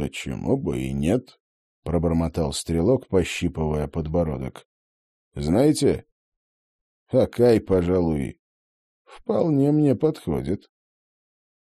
Почему бы и нет? — пробормотал стрелок, пощипывая подбородок. — Знаете, Акай, пожалуй, вполне мне подходит.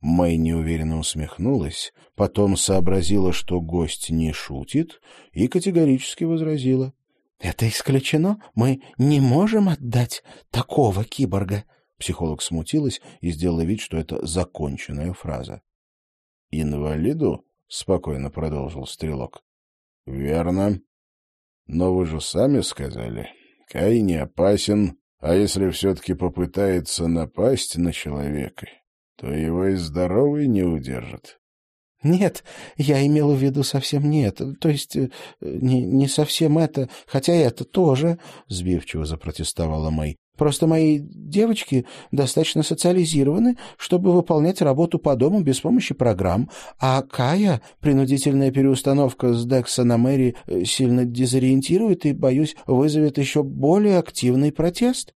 Мэй неуверенно усмехнулась, потом сообразила, что гость не шутит, и категорически возразила. — Это исключено. Мы не можем отдать такого киборга. Психолог смутилась и сделала вид, что это законченная фраза. «Инвалиду?» — спокойно продолжил Стрелок. «Верно. Но вы же сами сказали, Кай не опасен, а если все-таки попытается напасть на человека, то его и здоровый не удержит». «Нет, я имела в виду совсем нет. То есть э, не, не совсем это, хотя это тоже», — сбивчиво запротестовала Мэй. Просто мои девочки достаточно социализированы, чтобы выполнять работу по дому без помощи программ, а Кая принудительная переустановка с Декса на Мэри э, сильно дезориентирует и, боюсь, вызовет еще более активный протест.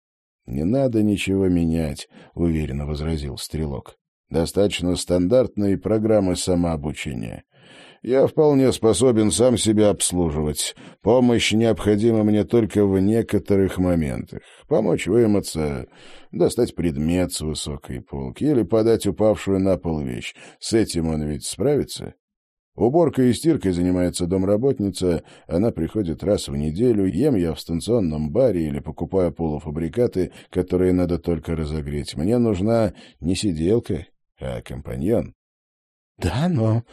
— Не надо ничего менять, — уверенно возразил Стрелок. — Достаточно стандартной программы самообучения. Я вполне способен сам себя обслуживать. Помощь необходима мне только в некоторых моментах. Помочь вымыться, достать предмет с высокой полки или подать упавшую на пол вещь. С этим он ведь справится? Уборкой и стиркой занимается домработница, она приходит раз в неделю, ем я в станционном баре или покупаю полуфабрикаты, которые надо только разогреть. Мне нужна не сиделка, а компаньон. — Да, но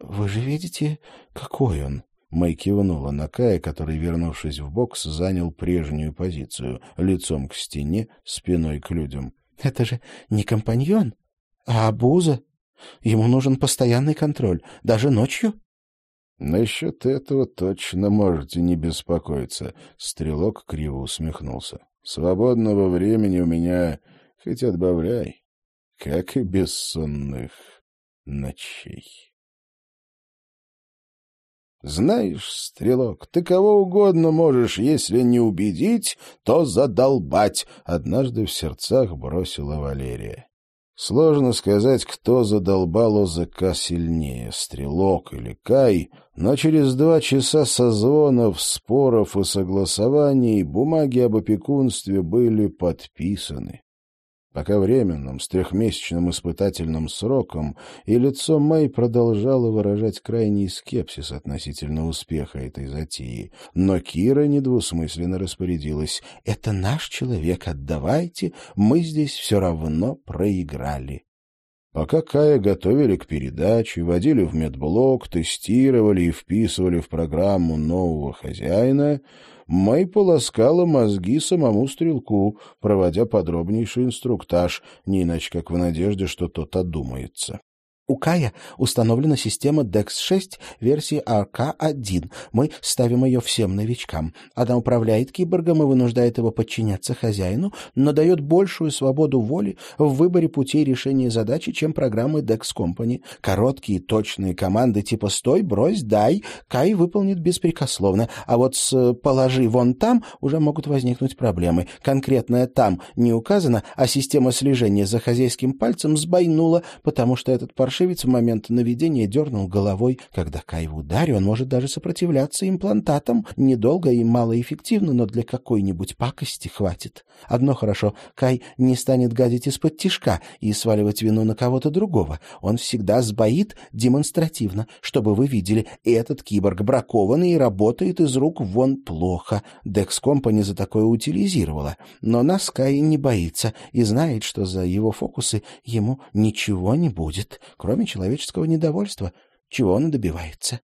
«Вы же видите, какой он?» Мэй кивнула на Кая, который, вернувшись в бокс, занял прежнюю позицию, лицом к стене, спиной к людям. «Это же не компаньон, а обуза. Ему нужен постоянный контроль, даже ночью». «Насчет этого точно можете не беспокоиться», — Стрелок криво усмехнулся. «Свободного времени у меня хоть отбавляй, как и бессонных ночей». Знаешь, стрелок, ты кого угодно можешь, если не убедить, то задолбать, — однажды в сердцах бросила Валерия. Сложно сказать, кто задолбал ОЗК сильнее, Стрелок или Кай, но через два часа созвонов, споров и согласований бумаги об опекунстве были подписаны пока временным, с трехмесячным испытательным сроком, и лицо Мэй продолжало выражать крайний скепсис относительно успеха этой затеи. Но Кира недвусмысленно распорядилась. «Это наш человек, отдавайте, мы здесь все равно проиграли». Пока Кая готовили к передаче, водили в медблок, тестировали и вписывали в программу нового хозяина, Мэй полоскала мозги самому стрелку, проводя подробнейший инструктаж, не иначе как в надежде, что тот одумается. У Кая установлена система DEX-6 версии RK-1. Мы ставим ее всем новичкам. Она управляет киборгом и вынуждает его подчиняться хозяину, но дает большую свободу воли в выборе путей решения задачи, чем программы DEX Company. Короткие, точные команды типа «стой», «брось», «дай» Кай выполнит беспрекословно, а вот с «положи вон там» уже могут возникнуть проблемы. Конкретное «там» не указано, а система слежения за хозяйским пальцем сбойнула, потому что этот паршивый паршивец в момент наведения дернул головой. Когда Кай в ударе, он может даже сопротивляться имплантатам. Недолго и малоэффективно, но для какой-нибудь пакости хватит. Одно хорошо, Кай не станет гадить из-под тишка и сваливать вину на кого-то другого. Он всегда сбоит демонстративно, чтобы вы видели, этот киборг бракованный и работает из рук вон плохо. Декс Компани за такое утилизировала. Но нас Кай не боится и знает, что за его фокусы ему ничего не будет, кроме кроме человеческого недовольства, чего он и добивается.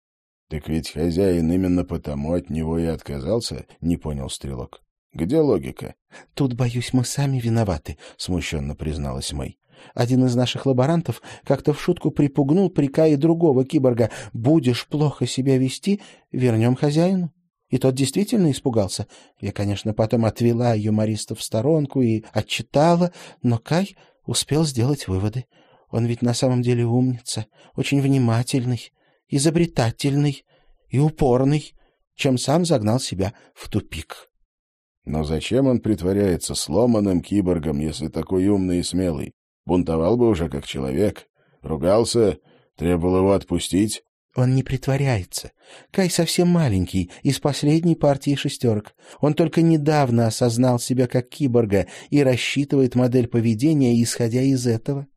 — Так ведь хозяин именно потому от него и отказался, — не понял Стрелок. — Где логика? — Тут, боюсь, мы сами виноваты, — смущенно призналась Мэй. Один из наших лаборантов как-то в шутку припугнул прика и другого киборга. «Будешь плохо себя вести, вернем хозяину». И тот действительно испугался. Я, конечно, потом отвела юмориста в сторонку и отчитала, но Кай успел сделать выводы. Он ведь на самом деле умница, очень внимательный, изобретательный и упорный, чем сам загнал себя в тупик. Но зачем он притворяется сломанным киборгом, если такой умный и смелый? Бунтовал бы уже как человек, ругался, требовал его отпустить. Он не притворяется. Кай совсем маленький, из последней партии шестерок. Он только недавно осознал себя как киборга и рассчитывает модель поведения, исходя из этого.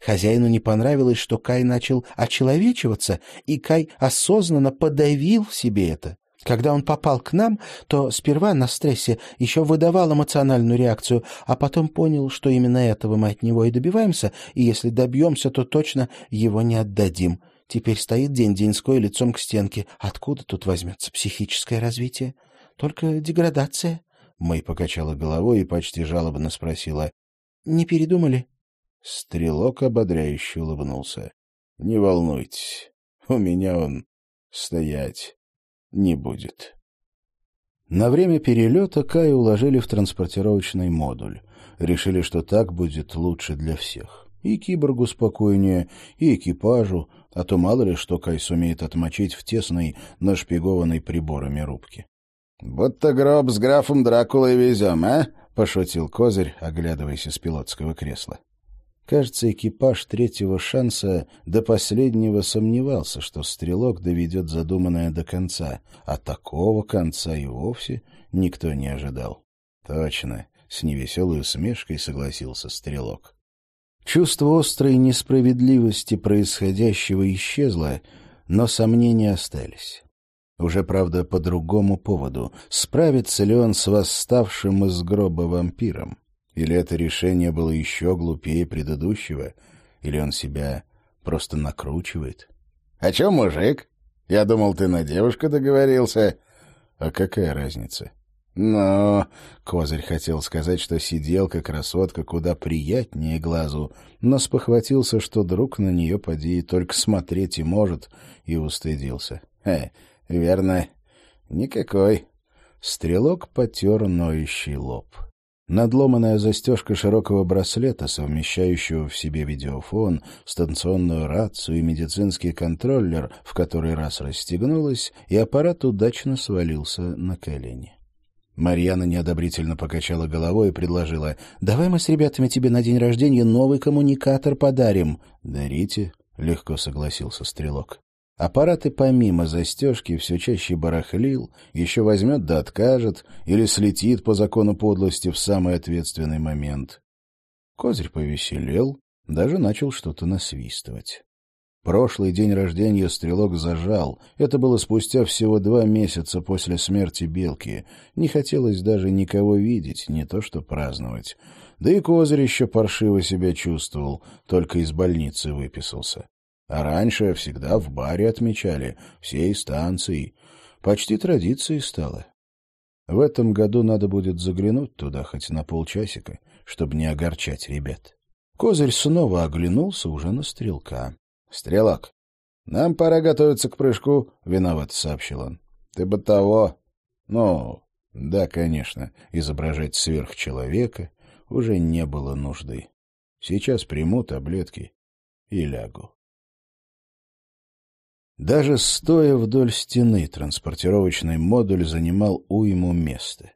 Хозяину не понравилось, что Кай начал очеловечиваться, и Кай осознанно подавил в себе это. Когда он попал к нам, то сперва на стрессе еще выдавал эмоциональную реакцию, а потом понял, что именно этого мы от него и добиваемся, и если добьемся, то точно его не отдадим. Теперь стоит день-деньской лицом к стенке. Откуда тут возьмется психическое развитие? Только деградация. Мэй покачала головой и почти жалобно спросила. — Не передумали? Стрелок ободряюще улыбнулся. — Не волнуйтесь, у меня он стоять не будет. На время перелета Кая уложили в транспортировочный модуль. Решили, что так будет лучше для всех. И киборгу спокойнее, и экипажу, а то мало ли что Кай сумеет отмочить в тесной, нашпигованной приборами рубке. — Будто гроб с графом Дракулой везем, а? — пошутил Козырь, оглядываясь из пилотского кресла. Кажется, экипаж третьего шанса до последнего сомневался, что стрелок доведет задуманное до конца, а такого конца и вовсе никто не ожидал. Точно, с невеселой усмешкой согласился стрелок. Чувство острой несправедливости происходящего исчезло, но сомнения остались. Уже, правда, по другому поводу. Справится ли он с восставшим из гроба вампиром? Или это решение было еще глупее предыдущего? Или он себя просто накручивает? — А че, мужик? Я думал, ты на девушку договорился. — А какая разница? — Но... Козырь хотел сказать, что сиделка красотка куда приятнее глазу, но спохватился, что друг на нее поди только смотреть и может, и устыдился. — Э, верно, никакой. Стрелок потер ноющий лоб. — Надломанная застежка широкого браслета, совмещающего в себе видеофон, станционную рацию и медицинский контроллер, в который раз расстегнулась, и аппарат удачно свалился на колени. Марьяна неодобрительно покачала головой и предложила, «Давай мы с ребятами тебе на день рождения новый коммуникатор подарим». «Дарите», — легко согласился Стрелок. Аппарат и помимо застежки все чаще барахлил, еще возьмет да откажет, или слетит по закону подлости в самый ответственный момент. Козырь повеселел, даже начал что-то насвистывать. Прошлый день рождения стрелок зажал. Это было спустя всего два месяца после смерти Белки. Не хотелось даже никого видеть, не то что праздновать. Да и Козырь еще паршиво себя чувствовал, только из больницы выписался. А раньше всегда в баре отмечали, всей станции. Почти традицией стало. В этом году надо будет заглянуть туда хоть на полчасика, чтобы не огорчать ребят. Козырь снова оглянулся уже на стрелка. — Стрелок, нам пора готовиться к прыжку, — виноват сообщил он. — Ты бы того... Ну, да, конечно, изображать сверхчеловека уже не было нужды. Сейчас приму таблетки и лягу. Даже стоя вдоль стены, транспортировочный модуль занимал уйму места.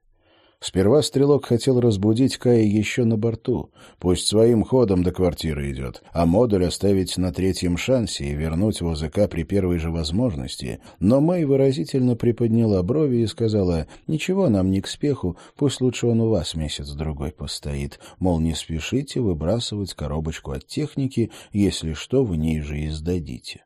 Сперва стрелок хотел разбудить Кая еще на борту. Пусть своим ходом до квартиры идет, а модуль оставить на третьем шансе и вернуть в ОЗК при первой же возможности. Но Мэй выразительно приподняла брови и сказала, «Ничего нам не к спеху, пусть лучше он у вас месяц-другой постоит. Мол, не спешите выбрасывать коробочку от техники, если что, в ней же и сдадите».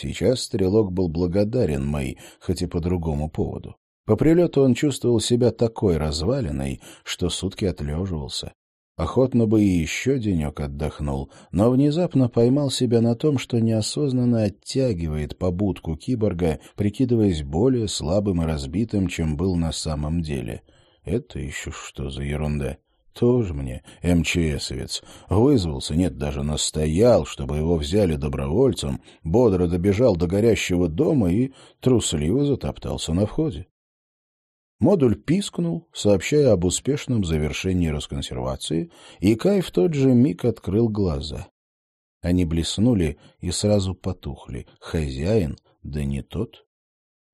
Сейчас стрелок был благодарен Мэй, хоть и по другому поводу. По прилету он чувствовал себя такой разваленной, что сутки отлеживался. Охотно бы и еще денек отдохнул, но внезапно поймал себя на том, что неосознанно оттягивает побудку киборга, прикидываясь более слабым и разбитым, чем был на самом деле. Это еще что за ерунда? Тоже мне МЧСовец. Вызвался, нет, даже настоял, чтобы его взяли добровольцем, бодро добежал до горящего дома и трусливо затоптался на входе. Модуль пискнул, сообщая об успешном завершении расконсервации, и Кай в тот же миг открыл глаза. Они блеснули и сразу потухли. Хозяин, да не тот.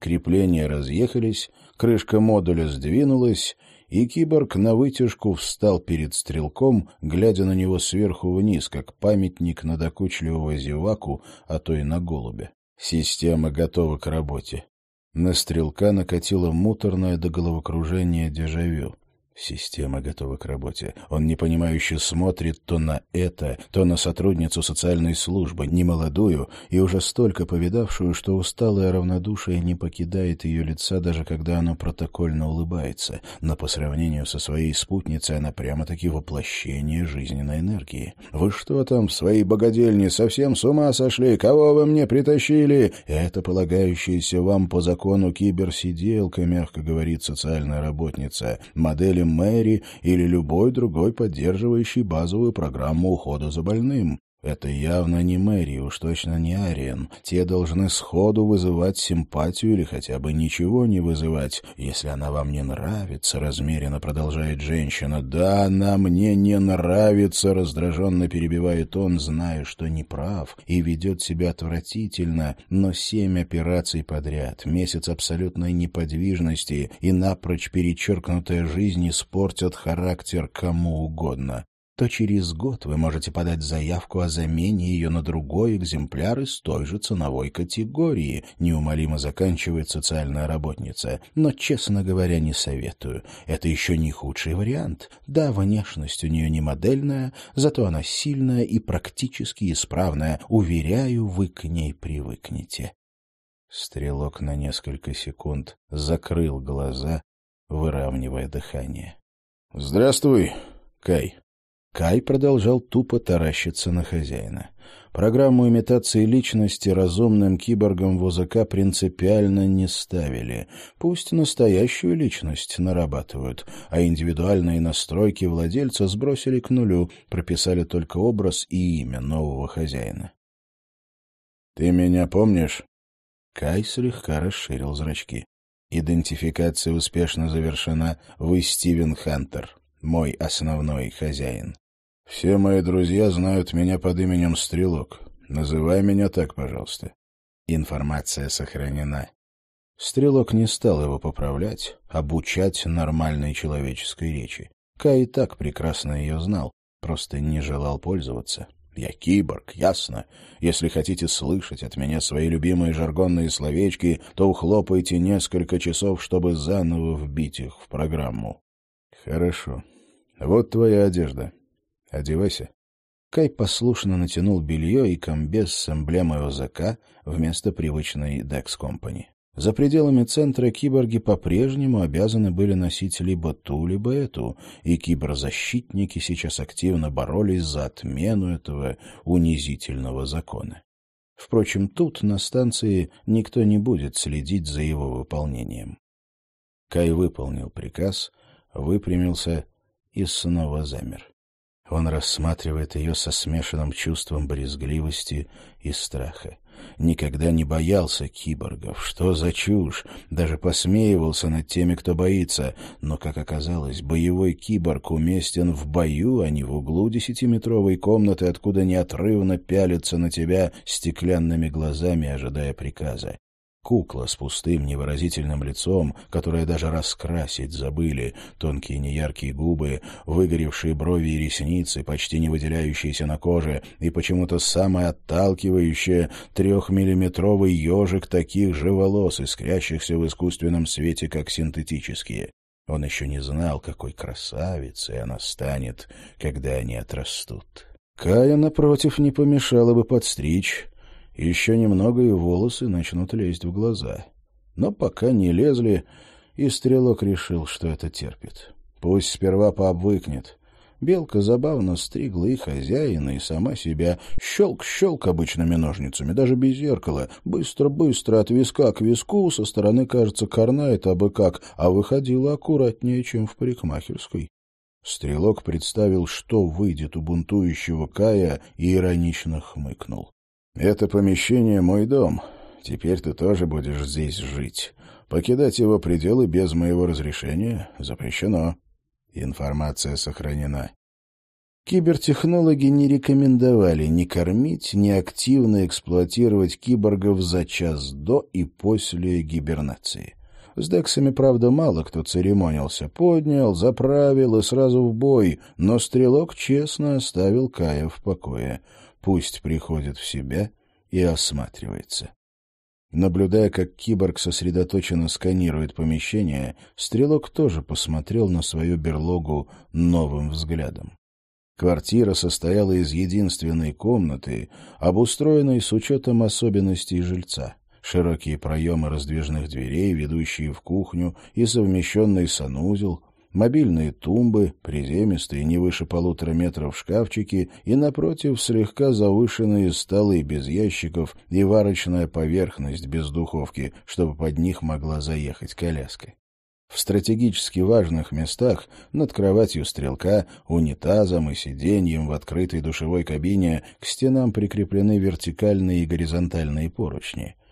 Крепления разъехались, крышка модуля сдвинулась, и киборг на вытяжку встал перед стрелком, глядя на него сверху вниз, как памятник на докучливого зеваку, а то и на голубя. Система готова к работе. На стрелка накатило муторное до головокружения дежавю. Система готова к работе. Он непонимающе смотрит то на это, то на сотрудницу социальной службы, немолодую и уже столько повидавшую, что усталое равнодушие не покидает ее лица, даже когда оно протокольно улыбается. Но по сравнению со своей спутницей она прямо-таки воплощение жизненной энергии. «Вы что там в своей богадельне совсем с ума сошли? Кого вы мне притащили?» «Это полагающаяся вам по закону киберсиделка», мягко говорит социальная работница. «Модели Мэри или любой другой поддерживающий базовую программу ухода за больным. Это явно не Мэри, уж точно не Ариен. Те должны сходу вызывать симпатию или хотя бы ничего не вызывать. Если она вам не нравится, размеренно продолжает женщина. Да, она мне не нравится, раздраженно перебивает он, зная, что не прав и ведет себя отвратительно, но семь операций подряд, месяц абсолютной неподвижности и напрочь перечеркнутая жизнь испортят характер кому угодно то через год вы можете подать заявку о замене ее на другой экземпляр из той же ценовой категории, неумолимо заканчивает социальная работница. Но, честно говоря, не советую. Это еще не худший вариант. Да, внешность у нее не модельная, зато она сильная и практически исправная. Уверяю, вы к ней привыкнете. Стрелок на несколько секунд закрыл глаза, выравнивая дыхание. — Здравствуй, Кай. Кай продолжал тупо таращиться на хозяина. Программу имитации личности разумным киборгам в принципиально не ставили. Пусть настоящую личность нарабатывают, а индивидуальные настройки владельца сбросили к нулю, прописали только образ и имя нового хозяина. «Ты меня помнишь?» Кай слегка расширил зрачки. «Идентификация успешно завершена. Вы Стивен Хантер, мой основной хозяин». Все мои друзья знают меня под именем Стрелок. Называй меня так, пожалуйста. Информация сохранена. Стрелок не стал его поправлять, обучать нормальной человеческой речи. Кай и так прекрасно ее знал, просто не желал пользоваться. Я киборг, ясно. Если хотите слышать от меня свои любимые жаргонные словечки, то ухлопайте несколько часов, чтобы заново вбить их в программу. Хорошо. Вот твоя одежда. Одевайся. Кай послушно натянул белье и комбез с эмблемой ОЗК вместо привычной Dex Company. За пределами центра киборги по-прежнему обязаны были носить либо ту, либо эту, и киберзащитники сейчас активно боролись за отмену этого унизительного закона. Впрочем, тут, на станции, никто не будет следить за его выполнением. Кай выполнил приказ, выпрямился и снова замер. Он рассматривает ее со смешанным чувством брезгливости и страха. Никогда не боялся киборгов. Что за чушь? Даже посмеивался над теми, кто боится. Но, как оказалось, боевой киборг уместен в бою, а не в углу десятиметровой комнаты, откуда неотрывно пялится на тебя стеклянными глазами, ожидая приказа. Кукла с пустым невыразительным лицом, которое даже раскрасить забыли, тонкие неяркие губы, выгоревшие брови и ресницы, почти не выделяющиеся на коже, и почему-то самое отталкивающее трехмиллиметровый ежик таких же волос, искрящихся в искусственном свете, как синтетические. Он еще не знал, какой красавицей она станет, когда они отрастут. Кая, напротив, не помешало бы подстричь, еще немного, и волосы начнут лезть в глаза. Но пока не лезли, и стрелок решил, что это терпит. Пусть сперва пообвыкнет. Белка забавно стригла и хозяина, и сама себя. Щелк-щелк обычными ножницами, даже без зеркала. Быстро-быстро от виска к виску, со стороны, кажется, корнает абы как, а выходила аккуратнее, чем в парикмахерской. Стрелок представил, что выйдет у бунтующего Кая, и иронично хмыкнул. Это помещение — мой дом. Теперь ты тоже будешь здесь жить. Покидать его пределы без моего разрешения запрещено. Информация сохранена. Кибертехнологи не рекомендовали ни кормить, ни активно эксплуатировать киборгов за час до и после гибернации. С дексами, правда, мало кто церемонился. Поднял, заправил и сразу в бой, но стрелок честно оставил Кая в покое. Пусть приходит в себя и осматривается. Наблюдая, как киборг сосредоточенно сканирует помещение, стрелок тоже посмотрел на свою берлогу новым взглядом. Квартира состояла из единственной комнаты, обустроенной с учетом особенностей жильца. Широкие проемы раздвижных дверей, ведущие в кухню, и совмещенный санузел, мобильные тумбы, приземистые, не выше полутора метров шкафчики и, напротив, слегка завышенные столы без ящиков и варочная поверхность без духовки, чтобы под них могла заехать коляска. В стратегически важных местах над кроватью стрелка, унитазом и сиденьем в открытой душевой кабине к стенам прикреплены вертикальные и горизонтальные поручни —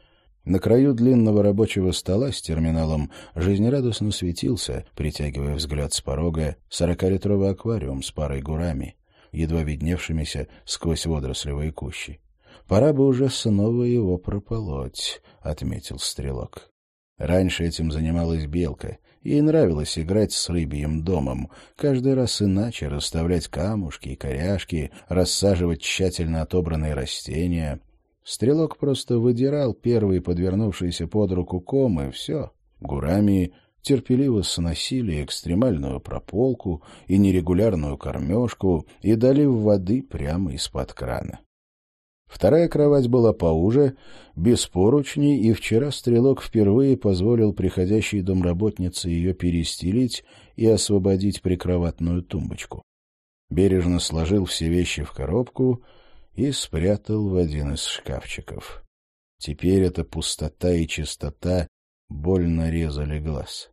на краю длинного рабочего стола с терминалом жизнерадостно светился, притягивая взгляд с порога, сорокалитровый аквариум с парой гурами, едва видневшимися сквозь водорослевые кущи. «Пора бы уже снова его прополоть», — отметил стрелок. Раньше этим занималась белка. Ей нравилось играть с рыбьим домом, каждый раз иначе расставлять камушки и коряшки, рассаживать тщательно отобранные растения — Стрелок просто выдирал первые подвернувшиеся под руку ком, и все. Гурами терпеливо сносили экстремальную прополку и нерегулярную кормежку и дали воды прямо из-под крана. Вторая кровать была поуже, без поручней, и вчера стрелок впервые позволил приходящей домработнице ее перестелить и освободить прикроватную тумбочку. Бережно сложил все вещи в коробку — и спрятал в один из шкафчиков. Теперь эта пустота и чистота больно резали глаз.